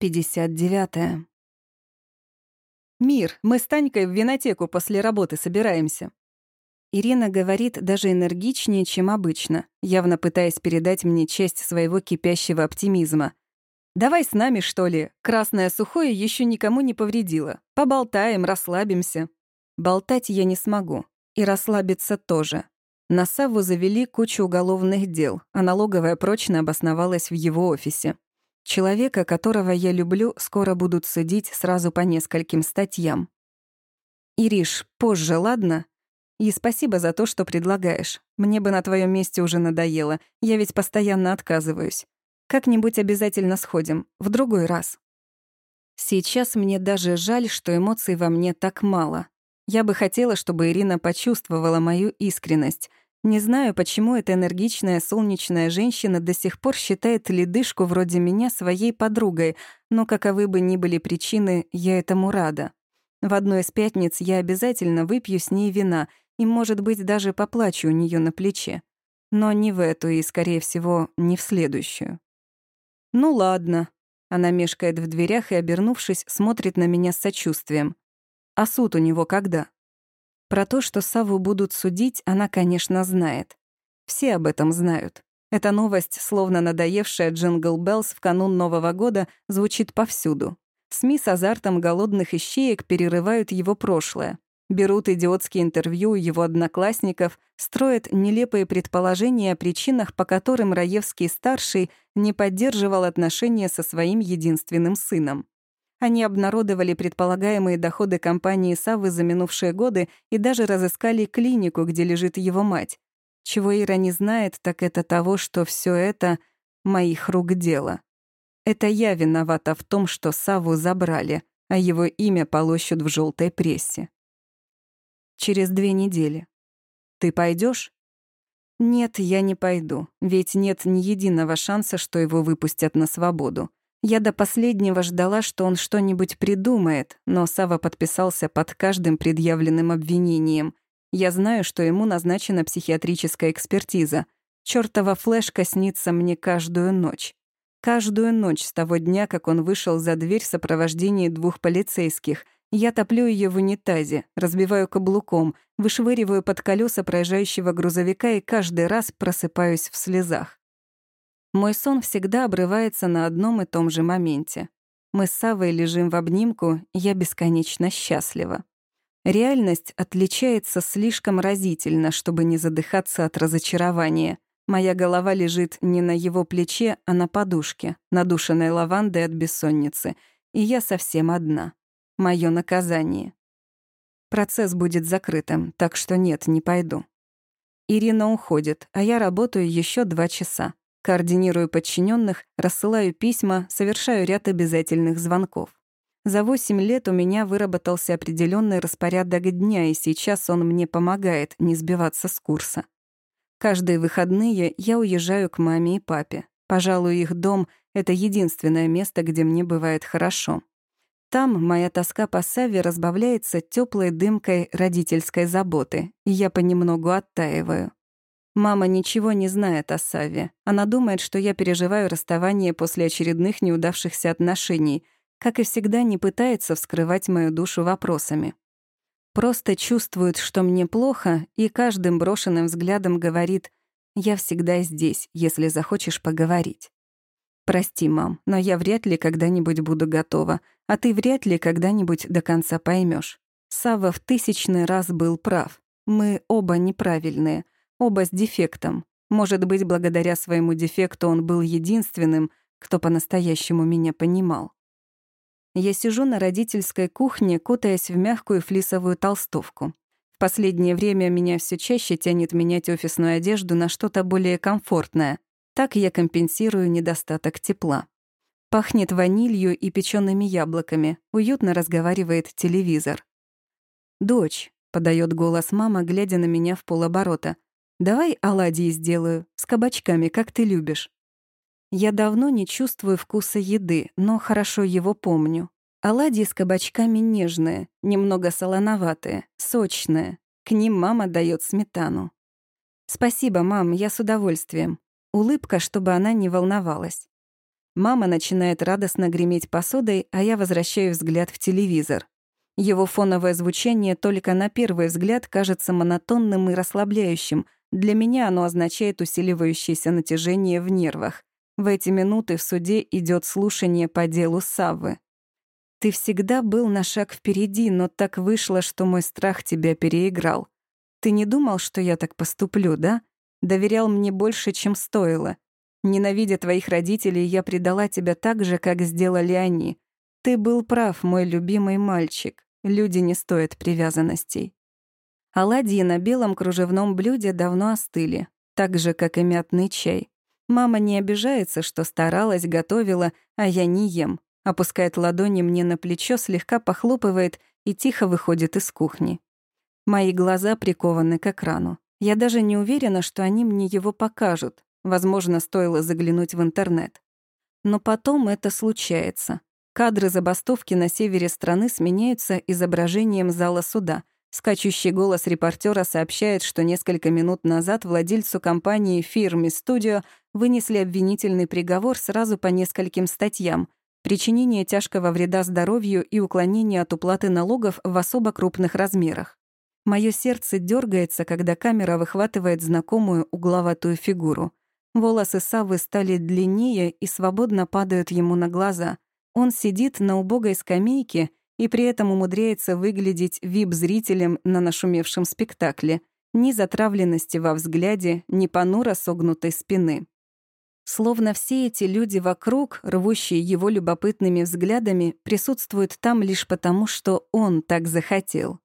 59. «Мир, мы с Танькой в винотеку после работы собираемся». Ирина говорит даже энергичнее, чем обычно, явно пытаясь передать мне часть своего кипящего оптимизма. «Давай с нами, что ли? Красное сухое еще никому не повредило. Поболтаем, расслабимся». Болтать я не смогу. И расслабиться тоже. На Савву завели кучу уголовных дел, а налоговая прочно обосновалась в его офисе. Человека, которого я люблю, скоро будут судить сразу по нескольким статьям. Ириш, позже, ладно? И спасибо за то, что предлагаешь. Мне бы на твоем месте уже надоело. Я ведь постоянно отказываюсь. Как-нибудь обязательно сходим. В другой раз. Сейчас мне даже жаль, что эмоций во мне так мало. Я бы хотела, чтобы Ирина почувствовала мою искренность, не знаю, почему эта энергичная солнечная женщина до сих пор считает ледышку вроде меня своей подругой, но каковы бы ни были причины, я этому рада. В одной из пятниц я обязательно выпью с ней вина и, может быть, даже поплачу у нее на плече. Но не в эту и, скорее всего, не в следующую. «Ну ладно», — она мешкает в дверях и, обернувшись, смотрит на меня с сочувствием. «А суд у него когда?» Про то, что Саву будут судить, она, конечно, знает. Все об этом знают. Эта новость, словно надоевшая Jingle Bells в канун Нового года, звучит повсюду. СМИ с азартом голодных ищеек перерывают его прошлое. Берут идиотские интервью его одноклассников, строят нелепые предположения о причинах, по которым Раевский-старший не поддерживал отношения со своим единственным сыном. Они обнародовали предполагаемые доходы компании Савы за минувшие годы и даже разыскали клинику, где лежит его мать. Чего Ира не знает, так это того, что все это — моих рук дело. Это я виновата в том, что Саву забрали, а его имя полощут в желтой прессе. Через две недели. Ты пойдешь? Нет, я не пойду, ведь нет ни единого шанса, что его выпустят на свободу. Я до последнего ждала, что он что-нибудь придумает, но Сава подписался под каждым предъявленным обвинением. Я знаю, что ему назначена психиатрическая экспертиза. Чёртова флешка снится мне каждую ночь. Каждую ночь с того дня, как он вышел за дверь в сопровождении двух полицейских. Я топлю ее в унитазе, разбиваю каблуком, вышвыриваю под колеса проезжающего грузовика и каждый раз просыпаюсь в слезах. Мой сон всегда обрывается на одном и том же моменте. Мы с Савой лежим в обнимку, я бесконечно счастлива. Реальность отличается слишком разительно, чтобы не задыхаться от разочарования. Моя голова лежит не на его плече, а на подушке, надушенной лавандой от бессонницы, и я совсем одна. Моё наказание. Процесс будет закрытым, так что нет, не пойду. Ирина уходит, а я работаю еще два часа. Координирую подчиненных, рассылаю письма, совершаю ряд обязательных звонков. За 8 лет у меня выработался определенный распорядок дня, и сейчас он мне помогает не сбиваться с курса. Каждые выходные я уезжаю к маме и папе. Пожалуй, их дом — это единственное место, где мне бывает хорошо. Там моя тоска по Саве разбавляется теплой дымкой родительской заботы, и я понемногу оттаиваю. Мама ничего не знает о Саве. Она думает, что я переживаю расставание после очередных неудавшихся отношений, как и всегда не пытается вскрывать мою душу вопросами. Просто чувствует, что мне плохо, и каждым брошенным взглядом говорит «Я всегда здесь, если захочешь поговорить». «Прости, мам, но я вряд ли когда-нибудь буду готова, а ты вряд ли когда-нибудь до конца поймешь. Сава в тысячный раз был прав. Мы оба неправильные — Оба с дефектом. Может быть, благодаря своему дефекту он был единственным, кто по-настоящему меня понимал. Я сижу на родительской кухне, кутаясь в мягкую флисовую толстовку. В последнее время меня все чаще тянет менять офисную одежду на что-то более комфортное. Так я компенсирую недостаток тепла. Пахнет ванилью и печёными яблоками. Уютно разговаривает телевизор. «Дочь», — подает голос мама, глядя на меня в полоборота — Давай оладьи сделаю, с кабачками, как ты любишь. Я давно не чувствую вкуса еды, но хорошо его помню. Оладьи с кабачками нежные, немного солоноватые, сочные. К ним мама дает сметану. «Спасибо, мам, я с удовольствием». Улыбка, чтобы она не волновалась. Мама начинает радостно греметь посудой, а я возвращаю взгляд в телевизор. Его фоновое звучание только на первый взгляд кажется монотонным и расслабляющим. Для меня оно означает усиливающееся натяжение в нервах. В эти минуты в суде идет слушание по делу Саввы. «Ты всегда был на шаг впереди, но так вышло, что мой страх тебя переиграл. Ты не думал, что я так поступлю, да? Доверял мне больше, чем стоило. Ненавидя твоих родителей, я предала тебя так же, как сделали они. Ты был прав, мой любимый мальчик. Люди не стоят привязанностей. Оладьи на белом кружевном блюде давно остыли, так же, как и мятный чай. Мама не обижается, что старалась, готовила, а я не ем. Опускает ладони мне на плечо, слегка похлопывает и тихо выходит из кухни. Мои глаза прикованы к экрану. Я даже не уверена, что они мне его покажут. Возможно, стоило заглянуть в интернет. Но потом это случается. Кадры забастовки на севере страны сменяются изображением зала суда. Скачущий голос репортера сообщает, что несколько минут назад владельцу компании фирме «Студио» вынесли обвинительный приговор сразу по нескольким статьям причинение тяжкого вреда здоровью и уклонение от уплаты налогов в особо крупных размерах. Мое сердце дергается, когда камера выхватывает знакомую угловатую фигуру. Волосы Савы стали длиннее и свободно падают ему на глаза. Он сидит на убогой скамейке и при этом умудряется выглядеть вип-зрителем на нашумевшем спектакле. Ни затравленности во взгляде, ни понуро согнутой спины. Словно все эти люди вокруг, рвущие его любопытными взглядами, присутствуют там лишь потому, что он так захотел.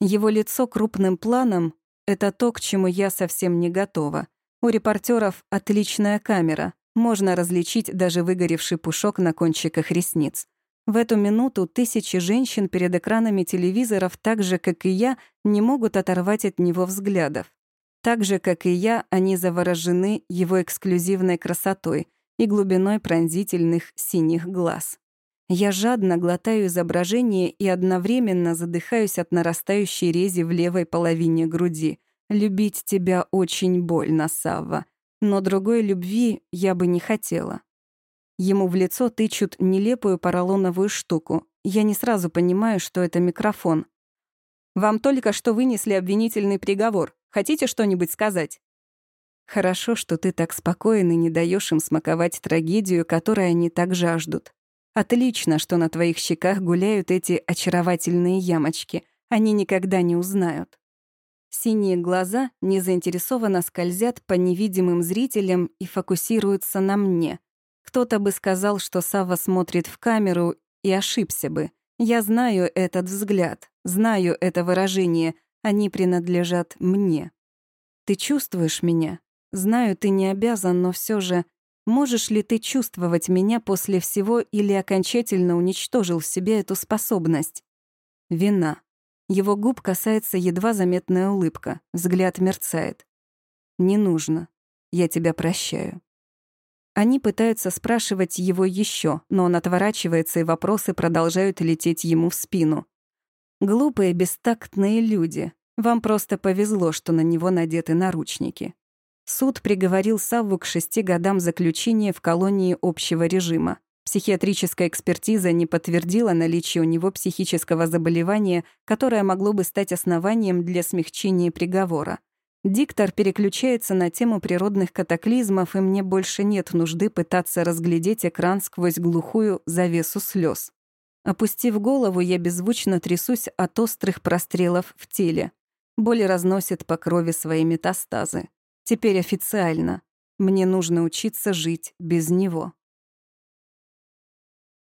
Его лицо крупным планом — это то, к чему я совсем не готова. У репортеров отличная камера, можно различить даже выгоревший пушок на кончиках ресниц. В эту минуту тысячи женщин перед экранами телевизоров, так же, как и я, не могут оторвать от него взглядов. Так же, как и я, они заворожены его эксклюзивной красотой и глубиной пронзительных синих глаз. Я жадно глотаю изображение и одновременно задыхаюсь от нарастающей рези в левой половине груди. «Любить тебя очень больно, Савва но другой любви я бы не хотела. Ему в лицо тычут нелепую поролоновую штуку. Я не сразу понимаю, что это микрофон. «Вам только что вынесли обвинительный приговор. Хотите что-нибудь сказать?» «Хорошо, что ты так спокоен и не даешь им смаковать трагедию, которой они так жаждут. Отлично, что на твоих щеках гуляют эти очаровательные ямочки. Они никогда не узнают. Синие глаза незаинтересованно скользят по невидимым зрителям и фокусируются на мне. Кто-то бы сказал, что Сава смотрит в камеру, и ошибся бы. Я знаю этот взгляд, знаю это выражение, они принадлежат мне. Ты чувствуешь меня? Знаю, ты не обязан, но все же... Можешь ли ты чувствовать меня после всего или окончательно уничтожил в себе эту способность? Вина. Его губ касается едва заметная улыбка, взгляд мерцает. «Не нужно. Я тебя прощаю». Они пытаются спрашивать его еще, но он отворачивается, и вопросы продолжают лететь ему в спину. Глупые, бестактные люди. Вам просто повезло, что на него надеты наручники. Суд приговорил Савву к шести годам заключения в колонии общего режима. Психиатрическая экспертиза не подтвердила наличие у него психического заболевания, которое могло бы стать основанием для смягчения приговора. Диктор переключается на тему природных катаклизмов, и мне больше нет нужды пытаться разглядеть экран сквозь глухую завесу слез. Опустив голову, я беззвучно трясусь от острых прострелов в теле. Боль разносит по крови свои метастазы. Теперь официально. Мне нужно учиться жить без него.